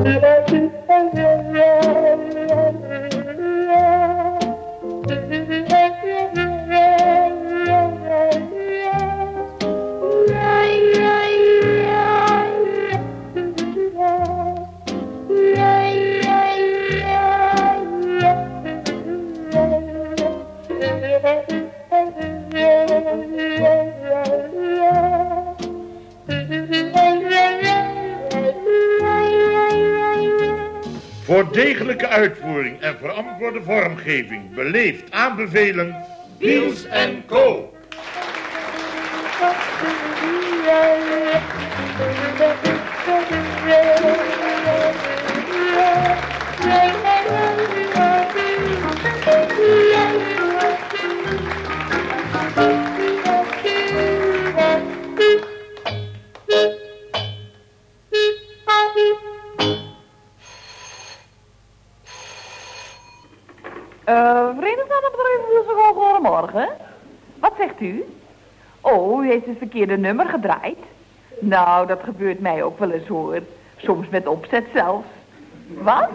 Voor vormgeving beleefd aanbevelen... Biels en Co. het verkeerde nummer gedraaid. Nou, dat gebeurt mij ook wel eens hoor. Soms met opzet zelfs. Wat?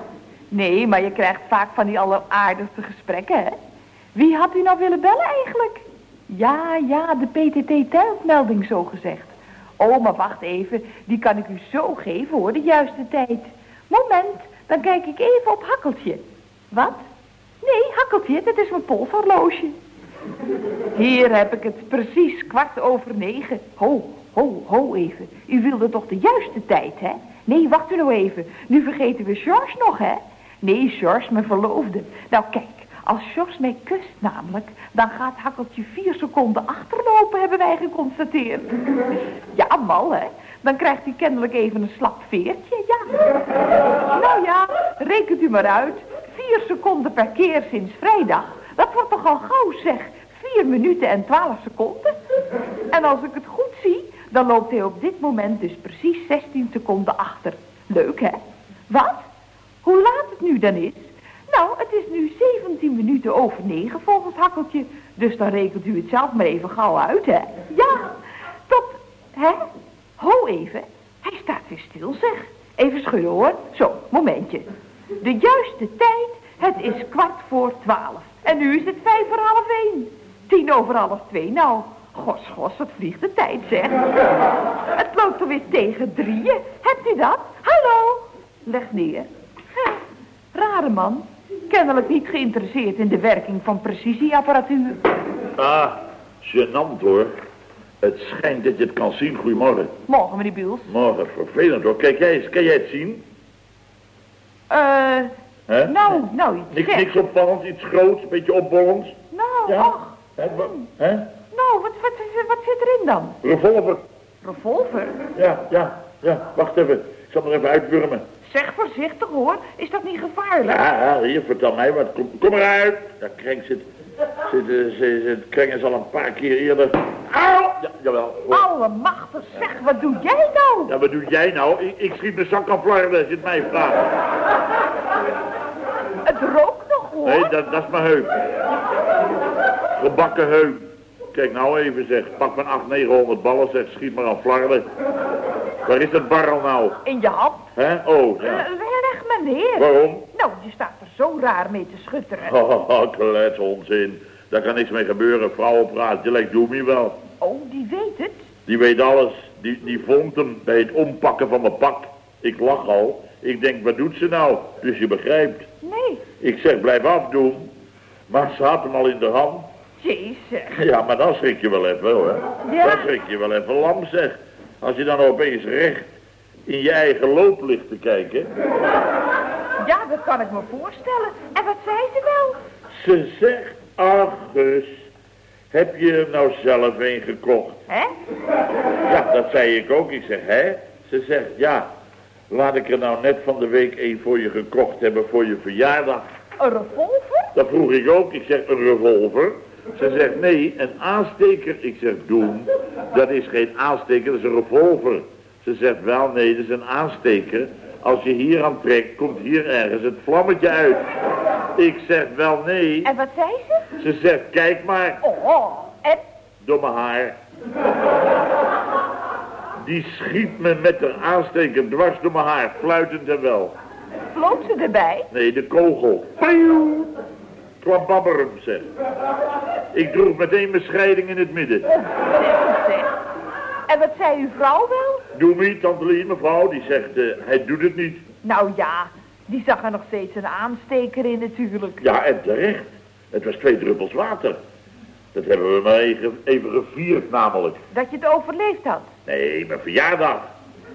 Nee, maar je krijgt vaak van die alleraardigste gesprekken, hè? Wie had u nou willen bellen eigenlijk? Ja, ja, de PTT-telkmelding zo gezegd. Oh, maar wacht even, die kan ik u zo geven hoor, de juiste tijd. Moment, dan kijk ik even op Hakkeltje. Wat? Nee, Hakkeltje, dat is mijn polshorloge. Hier heb ik het precies kwart over negen. Ho, ho, ho even. U wilde toch de juiste tijd, hè? Nee, wacht u nou even. Nu vergeten we George nog, hè? Nee, George, mijn verloofde. Nou, kijk. Als George mij kust namelijk, dan gaat Hakkeltje vier seconden achterlopen, hebben wij geconstateerd. Ja, mal, hè? Dan krijgt hij kennelijk even een slap veertje, ja. Nou ja, rekent u maar uit. Vier seconden per keer sinds vrijdag. Dat wordt toch al gauw, zeg. Vier minuten en twaalf seconden. En als ik het goed zie, dan loopt hij op dit moment dus precies 16 seconden achter. Leuk, hè? Wat? Hoe laat het nu dan is? Nou, het is nu 17 minuten over 9 volgens Hakkeltje. Dus dan rekent u het zelf maar even gauw uit, hè? Ja, tot... Hè? Ho even. Hij staat weer stil, zeg. Even schudden, hoor. Zo, momentje. De juiste tijd, het is kwart voor twaalf. En nu is het vijf voor half één. Tien over half twee, nou. Gos, gos, wat vliegt de tijd, zeg. Het loopt alweer tegen drieën. Hebt u dat? Hallo? Leg neer. Rare man. Kennelijk niet geïnteresseerd in de werking van precisieapparatuur. Ah, gênant hoor. Het schijnt dat je het kan zien. Goedemorgen. Morgen, meneer Biels. Morgen, vervelend hoor. Kijk jij eens, kan jij het zien? Eh, Hè? nou, nou, iets Niks, niks opvallends, iets groots, een beetje opbollends. Nou, Ja? ach. Hè? Hè? Nou, wat, wat, wat zit erin dan? Revolver. Revolver? Ja, ja, ja. Wacht even. Ik zal er even uitwurmen. Zeg voorzichtig hoor, is dat niet gevaarlijk? Ja, ja, hier, vertel mij wat. Kom, kom eruit. Ja, Krenk zit... zit, eh, zit, zit Krenk is al een paar keer eerder... Auw! Ja, jawel. hoor. Allemachtig, zeg, wat doe jij nou? Ja, wat doe jij nou? Ik, ik schiet mijn zak aan flarden, als je het mij vraagt. Het rookt nog hoor. Nee, dat, dat is mijn heup. Gebakken heup. Kijk nou even zeg, pak mijn 800, 900 ballen zeg, schiet maar aan flarden. Waar is dat barrel nou? In je hand. Hè? Oh, Eh, ja. Weg, meneer. Waarom? Nou, je staat er zo raar mee te schutteren. Oh, klets onzin. Daar kan niks mee gebeuren. Vrouwenpraat, je lijkt Doemie wel. Oh, die weet het. Die weet alles. Die, die vond hem bij het ompakken van mijn pak. Ik lach al. Ik denk, wat doet ze nou? Dus je begrijpt. Nee, Ik zeg, blijf afdoen. Maar ze had hem al in de hand. jezus. Ja, maar dan schrik je wel even, hoor. Ja. Dan schrik je wel even lam, zeg. Als je dan opeens recht in je eigen loop ligt te kijken. Ja, dat kan ik me voorstellen. En wat zei ze wel? Ze zegt, ach, Gus, heb je hem nou zelf een gekocht? Hè? Ja, dat zei ik ook. Ik zeg, hè? Ze zegt, ja, laat ik er nou net van de week een voor je gekocht hebben voor je verjaardag. Een revolver? Dat vroeg ik ook. Ik zeg, een revolver? Ze zegt, nee, een aansteker. Ik zeg, doen. Dat is geen aansteker, dat is een revolver. Ze zegt, wel, nee, dat is een aansteker. Als je hier aan trekt, komt hier ergens het vlammetje uit. Ik zeg, wel, nee. En wat zei ze? Ze zegt, kijk maar, Oh, en? domme haar. Die schiet me met de aansteker dwars door mijn haar, fluitend en wel. Vloog ze erbij? Nee, de kogel. Pioe! Kwam babberum, zeg. Ik droeg meteen mijn scheiding in het midden. Zeg. En wat zei uw vrouw wel? Doe tante Lee, mevrouw, die zegt, eh, hij doet het niet. Nou ja, die zag er nog steeds een aansteker in natuurlijk. Ja, en terecht. Het was twee druppels water. Dat hebben we maar even, even gevierd namelijk. Dat je het overleefd had. Nee, mijn verjaardag.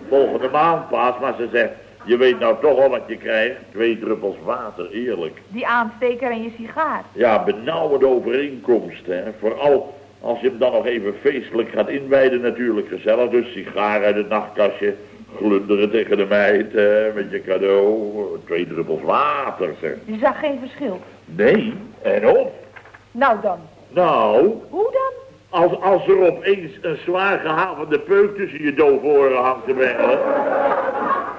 Volgende maand pas, maar ze zegt... Je weet nou toch al wat je krijgt. Twee druppels water, eerlijk. Die aansteker en je sigaar. Ja, benauwende overeenkomst, hè. Vooral als je hem dan nog even feestelijk gaat inwijden natuurlijk. Gezellig, dus sigaar uit het nachtkastje. Glunderen tegen de meid, hè, met je cadeau. Twee druppels water, zeg. Je zag geen verschil. Nee, en op. Nou dan. Nou, Hoe dan? als, als er opeens een zwaar gehavende peuk tussen je dove oren hangt te bengelen...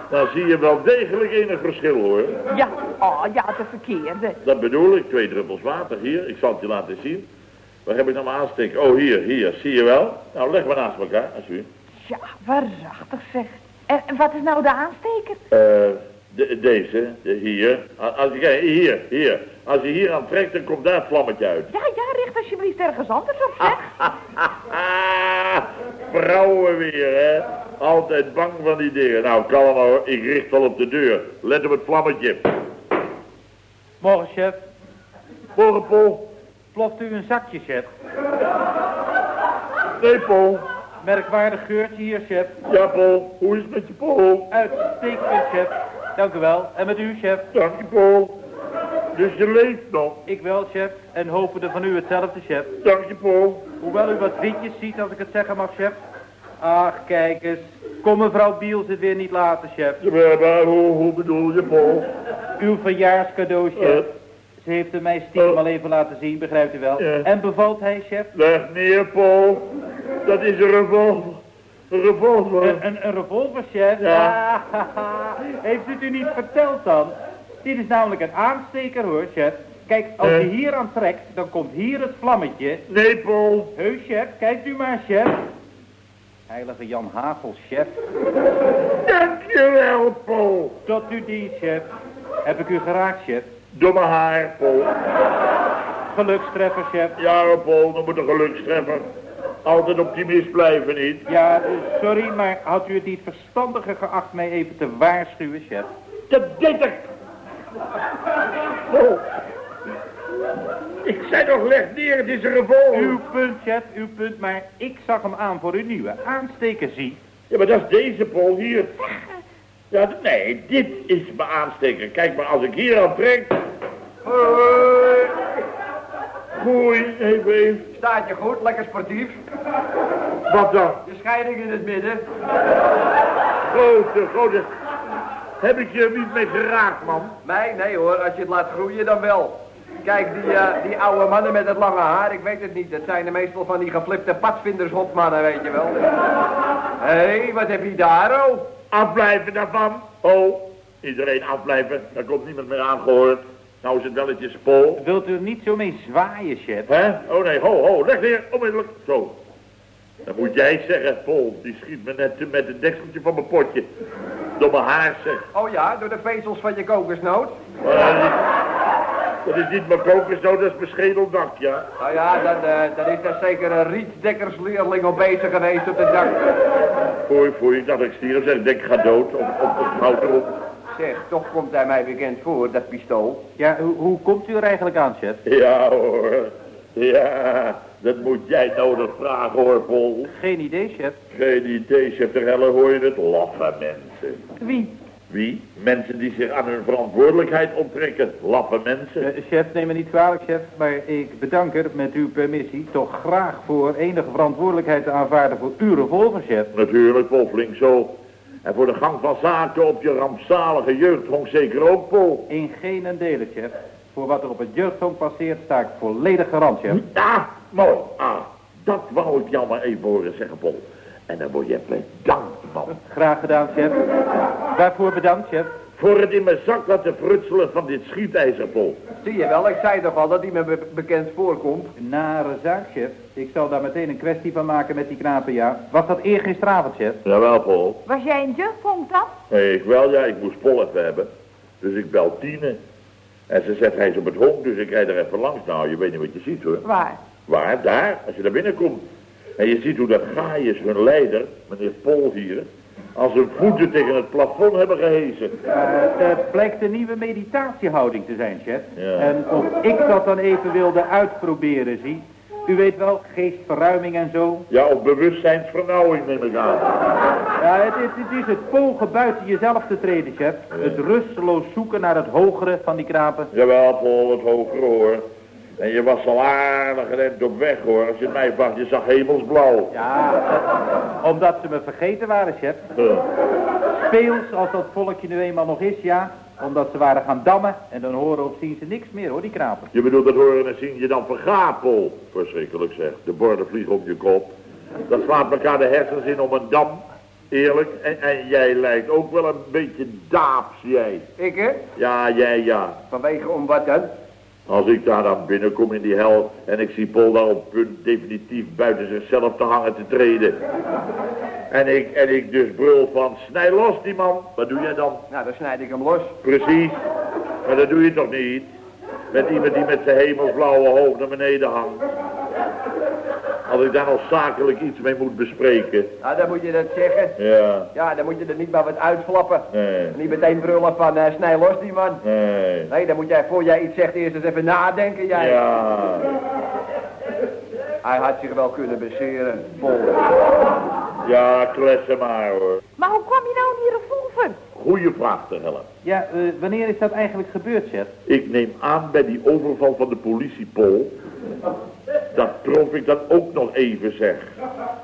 dan zie je wel degelijk enig verschil, hoor. Ja, oh ja, de verkeerde. Dat bedoel ik, twee druppels water hier. Ik zal het je laten zien. Waar heb ik nou mijn aansteker? Oh, hier, hier. Zie je wel? Nou, leg maar naast elkaar, alsjeblieft. Ja, waarachtig zeg. En, en wat is nou de aansteker? Eh, de, deze, de, hier. Als- Als je, hier, hier. Als je hier aan trekt, dan komt daar het vlammetje uit. Ja, ja, richt alsjeblieft ergens anders op, zeg. Vrouwen weer, hè? Altijd bang van die dingen. Nou, kalm maar hoor. Ik richt wel op de deur. Let op het vlammetje. Morgen, chef. Morgen, Paul. Ploft u een zakje, chef. Nee, Paul. Merkwaardig geurtje hier, chef. Ja, Paul. Hoe is het met je, Paul? Uitstekend, chef. Dank u wel. En met u, chef? Dank je, Paul. Dus je leeft nog. Ik wel, chef. En hopen er van u hetzelfde, chef. Dank je, Paul. Hoewel u wat witjes ziet, als ik het zeggen mag, chef. Ach, kijk eens. Kom mevrouw Biels het weer niet laten, chef. Ja, maar, maar hoe, hoe bedoel je, Paul? Uw verjaarscadeau, chef. Eh. Ze heeft het mij stiekem Oh. al even laten zien, begrijpt u wel. Ja. En bevalt hij, chef? Leg neer, Paul. Dat is een revolver. Een revolver. Een, een, een revolver, chef? Ja. Ah, heeft u het u niet verteld dan? Dit is namelijk een aansteker, hoor, chef. Kijk, als Eh. je hier aan trekt, dan komt hier het vlammetje. Nee, Paul. Heus, chef, kijkt u maar, chef. Heilige Jan Hagel, chef. Dankjewel, Paul. Tot uw dienst, chef. Heb ik u geraakt, chef? Domme haar, Paul. Gelukstreffer, chef. Ja, Paul, dan moet een gelukstreffer. Altijd optimist blijven, niet? Ja, eh, sorry, maar had u het niet verstandiger geacht mij even te waarschuwen, chef? Dat deed ik. Paul. Ik zei nog, leg neer, het is een revolver. Uw punt, chef, uw punt, maar ik zag hem aan voor uw nieuwe aansteker, zie. Ja, maar dat is deze, Paul, hier. Ja, nee, dit is mijn aansteker. Kijk maar, als ik hier aan trek... Hoi. Goeie, even, even. Staat je goed, lekker sportief. Wat dan? De scheiding in het midden. Grote, grote... Heb ik je niet mee geraakt, man? Nee, nee hoor, als je het laat groeien dan wel. Kijk, die, eh, die oude mannen met het lange haar, ik weet het niet. Dat zijn er meestal van die geflipte padvindershopmannen, weet je wel. Hé, hey, wat heb je daar, oh? Afblijven daarvan. Oh, iedereen afblijven. Daar komt niemand meer aangehoord. Nou is het welletjes Paul. Wilt u er niet zo mee zwaaien, chef? Hè? Oh nee, ho, ho, leg neer, onmiddellijk. Zo. Dan moet jij zeggen, Paul, die schiet me net met het dekseltje van mijn potje. Door mijn haar, zeg. Oh ja, door de vezels van je kokosnoot. Maar dat, is, dat niet mijn kokosnoot, dat is mijn schedeldak, ja. Nou ja, dan, eh, dan is er zeker een rietdekkersleerling op bezig geweest op de dak. Foei, foei, dacht ik stierf, zeg, denk ik ga dood. Of, of, of houd erop. Zeg, toch komt hij mij bekend voor, dat pistool. Ja, hoe, hoe komt u er eigenlijk aan, chef? Ja hoor, ja, dat moet jij nodig vragen hoor, Paul. Geen idee, chef. Geen idee, chef de helle hoor je het? Laffe mensen. Wie? Wie? Mensen die zich aan hun verantwoordelijkheid onttrekken. Laffe mensen. Eh, chef, neem me niet kwalijk, chef, maar ik bedank er met uw permissie toch graag voor enige verantwoordelijkheid te aanvaarden voor uw revolver, chef. Natuurlijk, Paul, flink zo. En voor de gang van zaken op je rampzalige jeugdhong zeker ook, Paul. In geen delen, chef. Voor wat er op het jeugdhong passeert sta ik volledig garant, chef. Ah, mooi. Ah, dat wou ik jou maar even horen zeggen, Paul. En dan word je bedankt, man. Graag gedaan, chef. Waarvoor bedankt, chef. voor het in mijn zak laten frutselen van dit schietijzerpol. Zie je wel, ik zei toch al dat die me be- bekend voorkomt. Nare zaak, chef. Ik zal daar meteen een kwestie van maken met die knapen, ja. Was dat eergisteravond, chef? Jawel, Paul. Was jij een jeugdvonk dan? Nee, ik wel, ja, ik moest Pol even hebben. Dus ik bel Tine. En ze zegt, hij is op het honk, dus ik rijd er even langs. Nou, je weet niet wat je ziet, hoor. Waar? Waar? Daar, als je daar binnenkomt. En je ziet hoe dat Gaius, hun leider, meneer Pol hier, als hun voeten tegen het plafond hebben gehezen. Eh, het blijkt een nieuwe meditatiehouding te zijn, chef. Ja. En of ik dat dan even wilde uitproberen, zie. U weet wel, geestverruiming en zo. Ja, of bewustzijnsvernauwing neem ik aan. Ja, het, is- het is het pogen buiten jezelf te treden, chef. Het rusteloos zoeken naar het hogere van die knapen. Jawel, Paul, het hogere hoor. En je was al aardig gerend op weg hoor. Als je het mij vraagt, je zag hemelsblauw. Ja, dat- omdat ze me vergeten waren, chef. Huh. Speels, als dat volkje nu eenmaal nog is, ja. Omdat ze waren gaan dammen en dan horen of zien ze niks meer, hoor, die knapen. Je bedoelt dat horen en zien je dan vergaat, Paul. Verschrikkelijk zeg. De borden vliegen op je kop. Dan slaat elkaar de hersens in om een dam. Eerlijk. En, en jij lijkt ook wel een beetje daaps, jij. Ik, hè? Ja, jij, ja. Vanwege om wat dan? Als ik daar dan binnenkom in die hel en ik zie Paul daar op punt definitief buiten zichzelf te hangen te treden. En ik, en ik dus brul van, snij los die man. Wat doe jij dan? Nou, dan snijd ik hem los. Precies. Maar dat doe je toch niet? Met iemand die met zijn hemelsblauwe hoofd naar beneden hangt. Als ik daar nog zakelijk iets mee moet bespreken. Nou, dan moet je dat zeggen. Ja, Ja, dan moet je er niet maar wat uitflappen. nee, Niet meteen brullen van, eh, snij los die man. nee. Nee, dan moet jij, voor jij iets zegt, eerst eens even nadenken, jij. Ja, Hij had zich wel kunnen beseren, Pol. ja, kletsen maar hoor. Maar hoe kwam je nou in die revolver? Goeie vraag te hellen. Ja, eh, wanneer is dat eigenlijk gebeurd, chef? Ik neem aan bij die overval van de politiepol. Dat trof ik dat ook nog even zeg.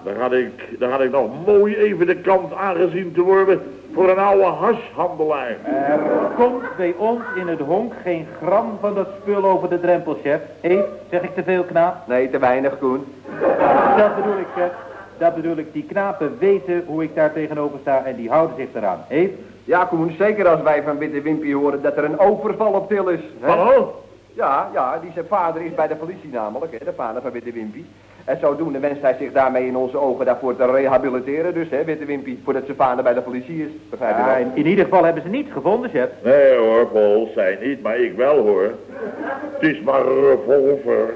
Daar had ik, daar had ik nog mooi even de kant aangezien te worden voor een oude hashandelaar. Er komt bij ons in het honk geen gram van dat spul over de drempel, chef. Hé, zeg ik te veel, knaap? Nee, te weinig, Koen. Dat bedoel ik, chef. Dat bedoel ik. Die knapen weten hoe ik daar tegenover sta en die houden zich eraan. Hé? Ja, Koen, zeker als wij van Witte Wimpy horen dat er een overval op til is. hè? Hallo? Ja, ja, die zijn vader is bij de politie namelijk, hè, de vader van Witte Wimpy. En zodoende wenst hij zich daarmee in onze ogen daarvoor te rehabiliteren, dus hè, Witte Wimpy, voordat zijn vader bij de politie is. Begrijp je Ja, wel? in, in ieder geval hebben ze niets gevonden, chef. Nee hoor, Paul, zij niet, maar ik wel hoor. Het is maar een revolver.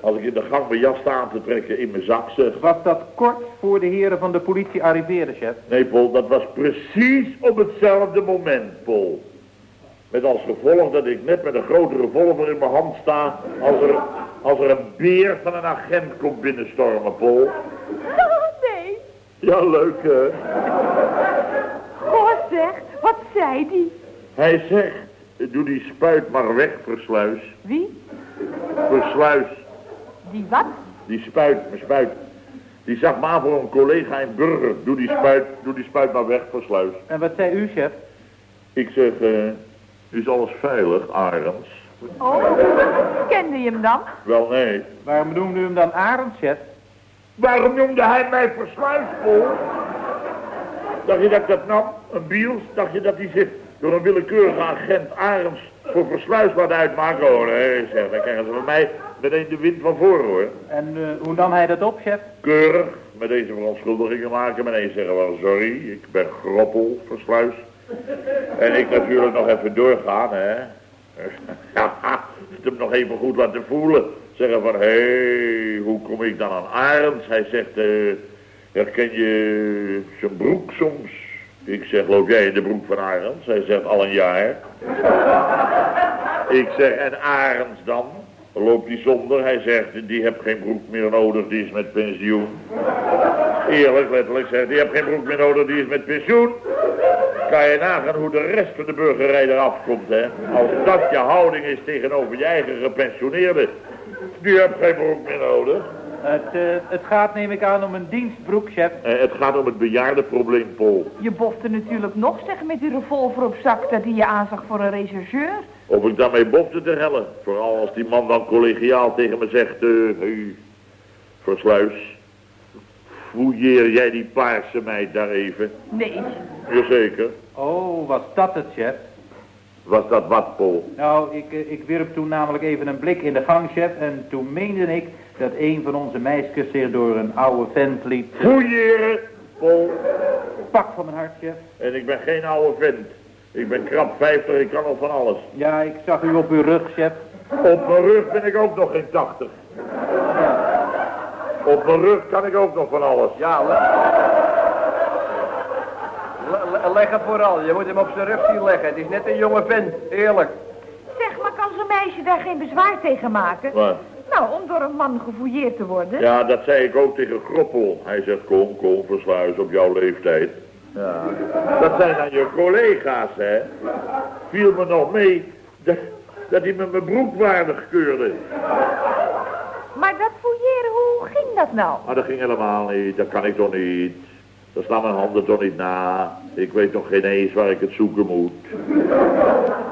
Als ik in de gang mijn jas sta aan te trekken in mijn zak zeg. Was dat kort voor de heren van de politie arriveerden, chef? Nee, Paul, dat was precies op hetzelfde moment, Paul. Met als gevolg dat ik net met een grote revolver in mijn hand sta... als er, als er een beer van een agent komt binnenstormen, Paul. nee. Ja, leuk, hè? Goh zeg, wat zei die? Hij zegt, doe die spuit maar weg, Versluis. Wie? Versluis, Die wat? die spuit, mijn spuit. Die zag maar voor een collega in Burger. Doe die spuit, doe die spuit maar weg, Versluis. En wat zei u, chef? Ik zeg, eh, is alles veilig, Arends? Oh, kende je hem dan? Wel, nee. Waarom noemde u hem dan Arend, chef? Waarom noemde hij mij versluisvol? Dacht je dat ik dat nam? Een biels? Dacht je dat hij zich door een willekeurige agent Arends voor versluis laat uitmaken? Oh nee, zeg, dan krijgen ze van mij meteen de wind van voren hoor. En eh, hoe nam hij dat op, chef? Keurig, met deze verontschuldigingen maken. Meteen zeggen wel sorry, ik ben groppel, versluis. En ik natuurlijk nog even doorgaan, hè. Het hem nog even goed laten voelen. Zeggen van, hé, hey, hoe kom ik dan aan Arends? Hij zegt, eh, herken je zijn broek soms? Ik zeg, loop jij de broek van Arends? Hij zegt, al een jaar. Ik zeg, en Arends dan? Loopt hij zonder? Hij zegt, die heeft geen broek meer nodig, die is met pensioen. Eerlijk, letterlijk zegt, die heeft geen broek meer nodig, die is met pensioen. Kan je nagaan hoe de rest van de burgerij eraf komt, hè? Als dat je houding is tegenover je eigen gepensioneerde. Die heeft geen broek meer nodig. Het, eh, het gaat, neem ik aan, om een dienstbroek, chef. Eh, het gaat om het bejaardenprobleem, Paul. Je bofte natuurlijk nog zeggen met die revolver op zak dat hij je aanzag voor een rechercheur. Of ik daarmee bofte te hellen. Vooral als die man dan collegiaal tegen me zegt... eh hey, Versluis, fouilleer jij die paarse meid daar even? Nee. Jazeker. Oh, was dat het, chef? Was dat wat, Paul? Nou, ik, eh, ik wierp toen namelijk even een blik in de gang, chef. En toen meende ik dat een van onze meisjes zich door een oude vent liet... Fouilleren, Paul. Pak van mijn hart, chef. En ik ben geen oude vent. Ik ben krap 50, ik kan al van alles. Ja, ik zag u op uw rug, chef. Op mijn rug ben ik ook nog geen 80. Op mijn rug kan ik ook nog van alles. Ja, le- le- le- leg het vooral. Je moet hem op zijn rug zien leggen. Het is net een jonge vent, eerlijk. Zeg, maar kan zo'n meisje daar geen bezwaar tegen maken? Maar, Nou, om door een man gefouilleerd te worden. ja, dat zei ik ook tegen Groppel. Hij zegt, kom, kom, versluis op jouw leeftijd. Ja. Dat zijn dan je collega's, hè. Viel me nog mee dat, dat hij me mijn broek waardig keurde. Maar dat fouilleren, hoe ging dat nou? Maar dat ging helemaal niet, dat kan ik toch niet. Dat slaan mijn handen toch niet na. Ik weet nog geen eens waar ik het zoeken moet.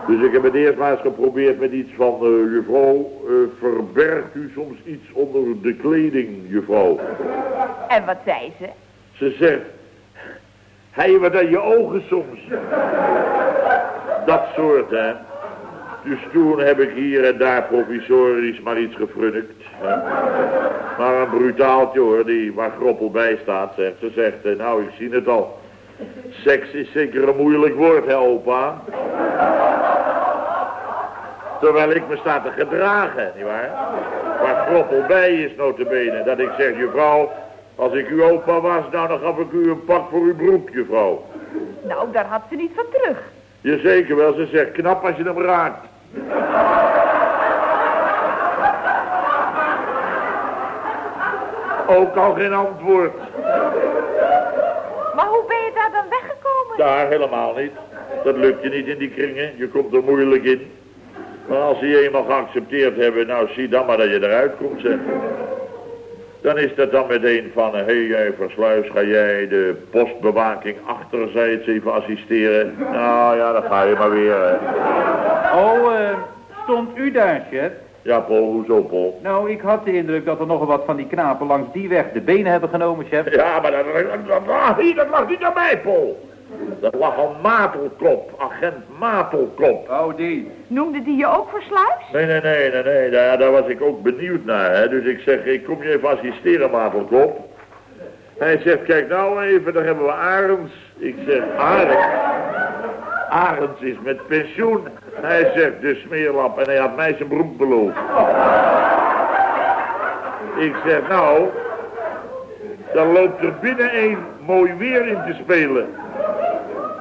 Dus ik heb het eerst maar eens geprobeerd met iets van... eh juffrouw, eh, verbergt u soms iets onder de kleding, juffrouw? En wat zei ze? Ze zegt... Hij wat aan je ogen soms. Dat soort, hè. Dus toen heb ik hier en daar provisorisch maar iets gefrunnikt. Maar een brutaaltje hoor, die waar Groppel bij staat, zegt. Ze zegt, nou ik zie het al. Seks is zeker een moeilijk woord, hè opa? Terwijl ik me sta te gedragen, nietwaar? Waar Groppel bij is, notabene. Dat ik zeg, juffrouw, als ik uw opa was, nou dan gaf ik u een pak voor uw broek, juffrouw. Nou, daar had ze niet van terug. Jazeker wel, ze zegt knap als je hem raakt. Ook al geen antwoord. Maar hoe ben je daar dan weggekomen? Daar helemaal niet. Dat lukt je niet in die kringen. Je komt er moeilijk in. Maar als ze je eenmaal geaccepteerd hebben, nou zie dan maar dat je eruit komt, zeg. Dan is dat dan meteen van, hé hey, jij Versluis, ga jij de postbewaking achterzijds even assisteren? Nou ja, dan ga je maar weer, hè. Oh, eh, stond u daar, chef? Ja, Paul, hoezo, Paul? Nou, ik had de indruk dat er nogal wat van die knapen langs die weg de benen hebben genomen, chef. Ja, maar dat, dat, dat, dat lag niet aan mij, Paul. Dat lag aan Matelkop, agent Matelkop. Oh, die. Noemde die je ook versluis? Nee, nee, nee, nee, nee, daar, daar was ik ook benieuwd naar, hè. Dus ik zeg, ik kom je even assisteren, Matelkop. Hij zegt, kijk nou even, daar hebben we Arends. Ik zeg, Arends? Arends is met pensioen. Hij zegt, de smeerlap, en hij had mij zijn broek beloofd. Ik zeg, nou, dan loopt er binnen een mooi weer in te spelen.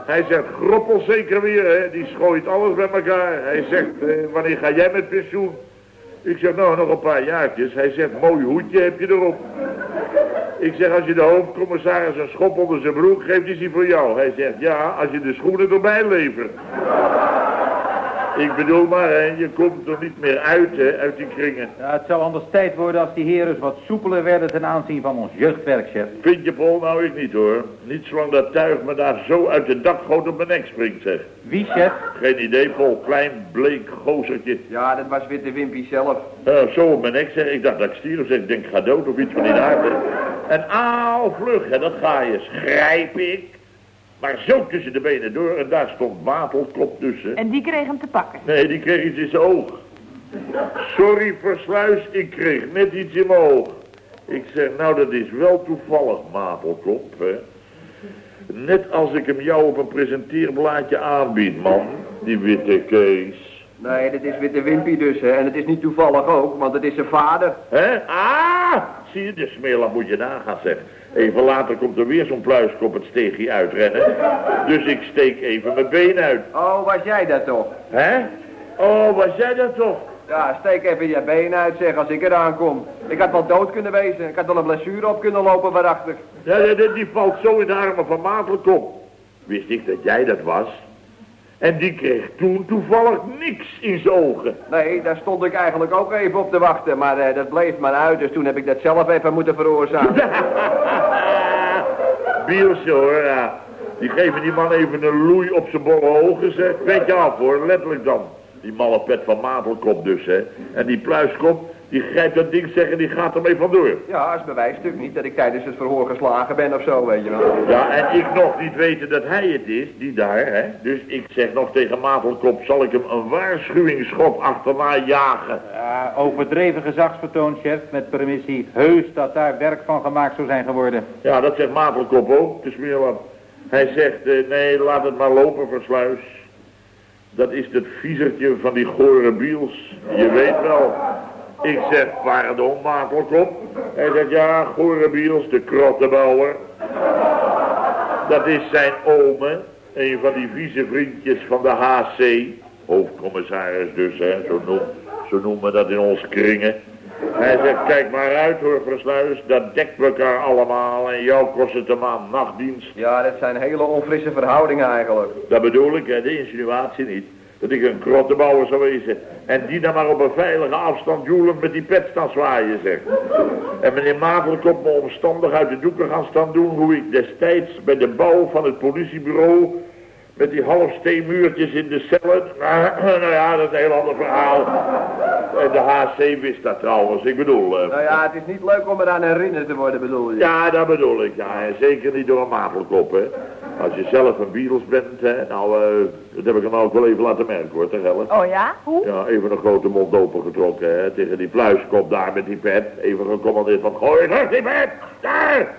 Hij zegt, groppel zeker weer, hè? die schooit alles bij elkaar. Hij zegt, eh, wanneer ga jij met pensioen? Ik zeg, nou, nog een paar jaartjes. Hij zegt, mooi hoedje heb je erop. Ik zeg, als je de hoofdcommissaris een schop onder zijn broek geeft, is hij voor jou. Hij zegt, ja, als je de schoenen erbij levert. Ik bedoel maar, hè, je komt er niet meer uit, hè, uit die kringen. Ja, het zou anders tijd worden als die heren eens wat soepeler werden ten aanzien van ons jeugdwerk, chef. Vind je, Paul? Nou, ik niet, hoor. Niet zolang dat tuig me daar zo uit de dakgoot op mijn nek springt, zeg. Wie, chef? Geen idee, Paul. Klein, bleek gozertje. Ja, dat was Witte Wimpy zelf. Ja, zo op mijn nek, zeg. Ik dacht dat ik stierf, zeg. Ik denk, ga dood of iets van die aard. En auw, vlug, hè, dat ga je. Grijp ik. Maar zo tussen de benen door en daar stond Matelkop tussen. En die kreeg hem te pakken. Nee, die kreeg iets in zijn oog. Sorry, Versluis, ik kreeg net iets in mijn oog. Ik zeg, nou, dat is wel toevallig, Matelkop, hè. Net als ik hem jou op een presenteerblaadje aanbied, man. Die witte Kees. Nee, dat is Witte Wimpy dus, hè. En het is niet toevallig ook, want het is zijn vader. Hè? Ah! Zie je, de smeerlap moet je nagaan, zeg. Even later komt er weer zo'n pluiskop het steegje uitrennen. Dus ik steek even mijn been uit. Oh, was jij dat toch? Hè? Oh, was jij dat toch? Ja, steek even je been uit, zeg, als ik eraan kom. Ik had wel dood kunnen wezen. Ik had wel een blessure op kunnen lopen waarachter. Ja, die, die- valt zo in de armen van Matelkop. Wist ik dat jij dat was? En die kreeg toen toevallig niks in zijn ogen. Nee, daar stond ik eigenlijk ook even op te wachten. Maar eh, dat bleef maar uit, dus toen heb ik dat zelf even moeten veroorzaken. Bielse hoor, ja. Die geven die man even een loei op zijn bolle ogen, zeg. Weet je af hoor, letterlijk dan. Die malle pet van Matelkop dus, hè. En die pluiskop, Die grijpt dat ding zeggen, die gaat ermee vandoor. Ja, als bewijsstuk niet dat ik tijdens het verhoor geslagen ben of zo, weet je wel. Ja, en ik nog niet weten dat hij het is, die daar, hè. Dus ik zeg nog tegen Matelkop, zal ik hem een waarschuwingsschot achterna jagen. Ja, overdreven gezagsvertoon, chef, met permissie. Heus dat daar werk van gemaakt zou zijn geworden. Ja, dat zegt Matelkop ook, het is meer wat. Hij zegt, eh, nee, laat het maar lopen, Versluis. Dat is het viezertje van die gore biels. Je weet wel. Ik zeg, pardon, Matelkop. Hij zegt, ja, gore biels, de krottenbouwer. Dat is zijn ome, een van die vieze vriendjes van de HC. Hoofdcommissaris dus, hè, zo, noem, zo noemen we dat in onze kringen. Hij zegt, kijk maar uit hoor, Versluis, dat dekt elkaar allemaal en jou kost het een maand nachtdienst. Ja, dat zijn hele onfrisse verhoudingen eigenlijk. Dat bedoel ik, hè, de insinuatie niet. Dat ik een krottenbouwer zou wezen. En die dan maar op een veilige afstand joelend met die pet staan zwaaien, zeg. En meneer Mavelkop me omstandig uit de doeken gaan staan doen... hoe ik destijds bij de bouw van het politiebureau... met die halfsteenmuurtjes in de cellen... nou ja, dat is een heel ander verhaal. En de HC wist dat trouwens, ik bedoel... eh, Nou ja, het is niet leuk om eraan herinnerd te worden, bedoel je? ja, dat bedoel ik, ja. En zeker niet door een mavelkop, hè. Als je zelf een Beatles bent, hè. Nou, eh, dat heb ik hem ook wel even laten merken, hoor, te helle. Oh ja? Hoe? Ja, even een grote mond opengetrokken, hè. Tegen die pluiskop daar met die pet. Even gecommandeerd van, gooi terug die pet! Daar!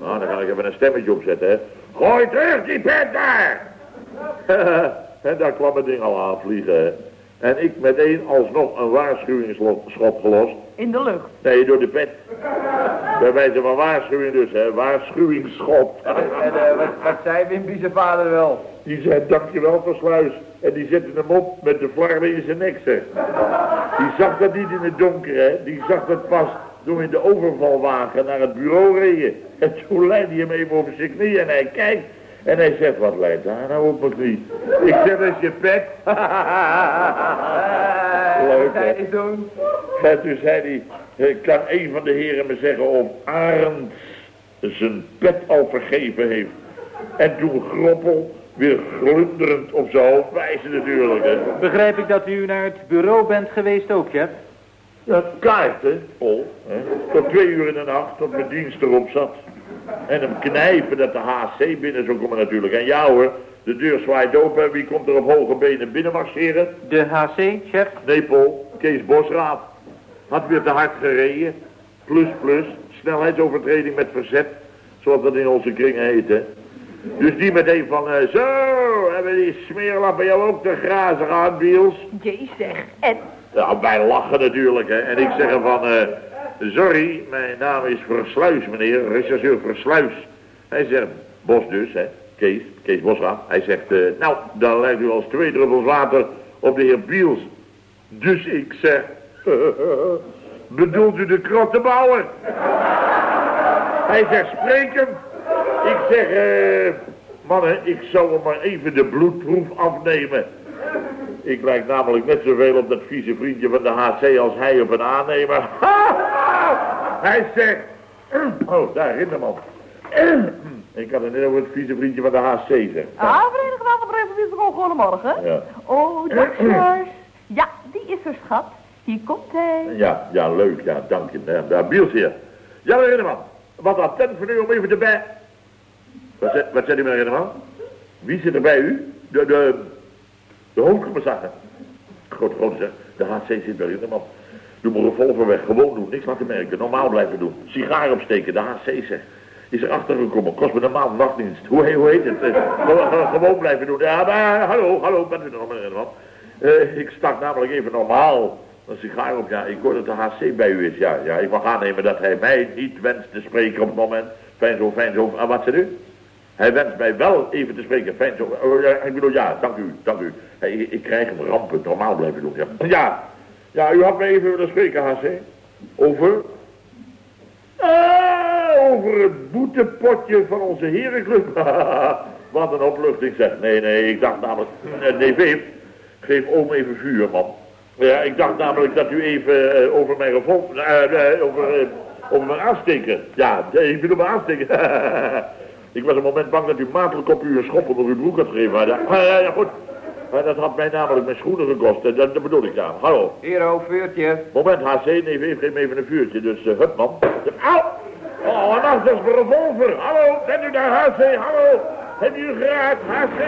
Nou, dan ga ik even een stemmetje opzetten, hè. Gooi terug die pet daar! en daar kwam het ding al aanvliegen, hè. En ik meteen alsnog een waarschuwingsschot gelost. In de lucht. Nee, door de pet. Bij wijze van waarschuwing dus, hè. Waarschuwingsschot. En eh, wat, wat zei Wimpy zijn vader wel? Die zei, dankjewel Versluis. En die zette hem op met de flarden in zijn nek, zeg. Die zag dat niet in het donker, hè. Die zag dat pas toen we in de overvalwagen naar het bureau reden. En toen leidde hij hem even over zijn knieën en hij kijkt. En hij zegt, wat leidt daar nou op mijn knie? Ik zeg, dat is je pet. Leuk, Wat zei hè? toen? En toen zei hij, eh, kan een van de heren me zeggen of Arend zijn pet al vergeven heeft? En toen Groppel weer glunderend op zijn hoofd wijzen natuurlijk, hè. Begrijp ik dat u naar het bureau bent geweest ook, chef? Dat kaarten, Pol, hè, tot twee uur in de nacht, tot mijn dienst erop zat. En hem knijpen dat de HC binnen zou komen natuurlijk. En ja hoor, de deur zwaait open, wie komt er op hoge benen binnen marcheren? De HC, chef? Nee, Paul, Kees Bosraad. Had weer te hard gereden. Plus, plus. Snelheidsovertreding met verzet. Zoals dat in onze kringen heet, hè. Dus die meteen van, eh, zo, hebben die smeerlappen jou ook te grazen gehad, Biels? Jee zeg. En? Ja, wij lachen natuurlijk, hè. En ik zeg hem van, eh, sorry, mijn naam is Versluis, meneer, rechercheur Versluis. Hij zegt, Bos dus, hè, Kees, Kees Bosraad. Hij zegt, eh, nou, dan lijkt u als twee druppels water op de heer Biels. Dus ik zeg, bedoelt u de krottenbouwer? Hij zegt, spreek hem. Ik zeg, eh, mannen, ik zou hem maar even de bloedproef afnemen. Ik lijk namelijk net zoveel op dat vieze vriendje van de HC als hij op een aannemer. hij zegt, oh, daar, Rinderman. Ik had het net over het vieze vriendje van de HC, zeg. Ah, Verenigde is ook goedemorgen. Ja. Oh, George. Ja, die is er, schat. Hier komt hij. Ja, ja, leuk, ja, dank je. Ja, daar, Biels hier. Ja, meneer Rinderman, wat attent voor u om even te bij... Wat, wat zei u, meneer Rinderman? Wie zit er bij u? De, de, de hoofdcommissaris. Grote zeg, de HC zit bij Rinderman. Doe mijn revolver weg, gewoon doen, niks laten merken, normaal blijven doen. Sigaar opsteken, de HC zegt. Is er achter gekomen, kost me een maand nachtdienst. Hoe, hoe heet het? Eh, gewoon- gewoon- blijven doen. Ja, maar hallo, hallo, bent u er nog, meneer Rinderman? Eh, ik stak namelijk even normaal een sigaar op. Ja, ik hoor dat de HC bij u is. Ja, ja, ik mag aannemen dat hij mij niet wenst te spreken op het moment. Fijn zo, fijn zo. En wat zei u? Hij wenst mij wel even te spreken. Fijn zo. Ja, ik bedoel, ja, dank u, dank u. Ik, ik krijg hem rampen, normaal blijven doen. Ja. ja, ja, u had mij even willen spreken, HC. Over? Ah, over het boetepotje van onze herenclub. Wat een opluchting, zeg. Nee, nee, ik dacht namelijk... eh, Nee, Veep, geef oom even vuur, man. Ja, ik dacht namelijk dat u even eh, over mijn eh, eh, over, eh, over mijn aansteken... Ja, eh, ik bedoel mijn aansteken. ik was een moment bang dat u matelijk op uw schop onder uw broek had gegeven. Maar ja, ja, goed. Maar dat had mij namelijk mijn schoenen gekost. En dat, dat bedoel ik aan. Hallo. Hier, oh, vuurtje. Moment, HC. Nee, geef geef me even een vuurtje. Dus, uh, hup, man. Au! Oh, dat is een revolver. Hallo, bent u daar, HC? Hallo. Hebt u geraakt, HC?